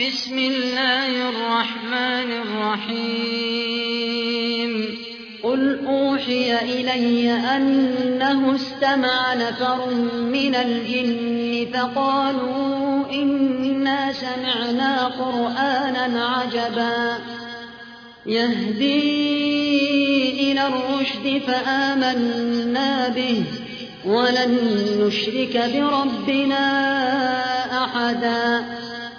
بسم الله الرحمن الرحيم. قل أوحي إلي أنه استمع نفر من الجن فقالوا إنا سمعنا قرآنا عجبا. يهدي إلى الرشد فآمنا به ولن نشرك بربنا أحدا.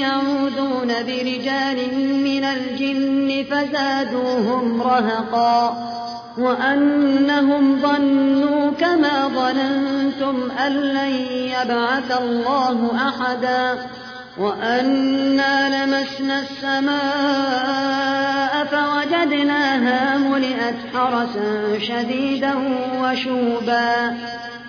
يعودون برجال من الجن فزادوهم رهقا وأنهم ظنوا كما ظننتم أن لن يبعث الله أحدا وأنا لمسنا السماء فوجدناها ملئت حرسا شديدا وشوبا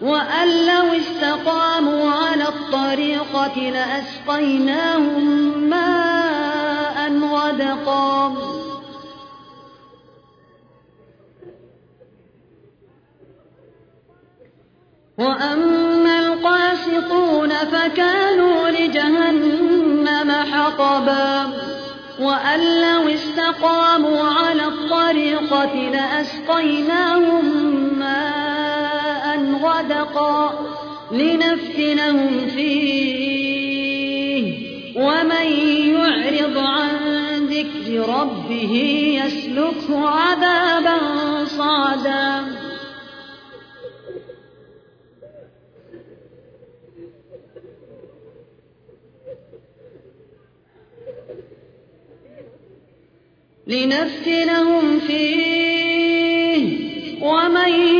وأن لو استقاموا على الطريقة لأسقيناهم ماء غدقا. وأما القاسطون فكانوا لجهنم حطبا. وأن لو استقاموا على الطريقة لأسقيناهم ماء غدقا لنفتنهم فيه. ومن يعرض عن ذكر ربه يسلكه عذابا صعدا لنفتنهم فيه. ومن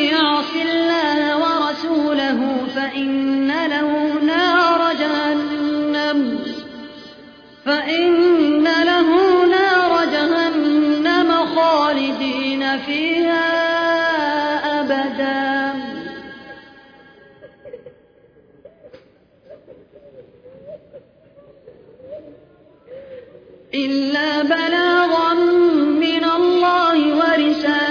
فإن له نار جهنم خالدين فيها أبدا. إلا بلاغا من الله ورسالة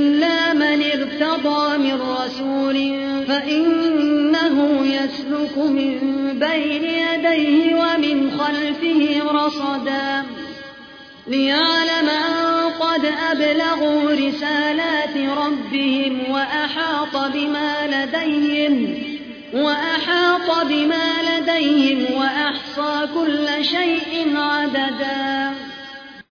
إلا من ارتضى من رسول فإنه يسلك من بين يديه ومن خلفه رصدا ليعلم أن قد أبلغوا رسالات ربهم وأحاط بما لديهم وأحاط بما لديهم وأحصى كل شيء عددا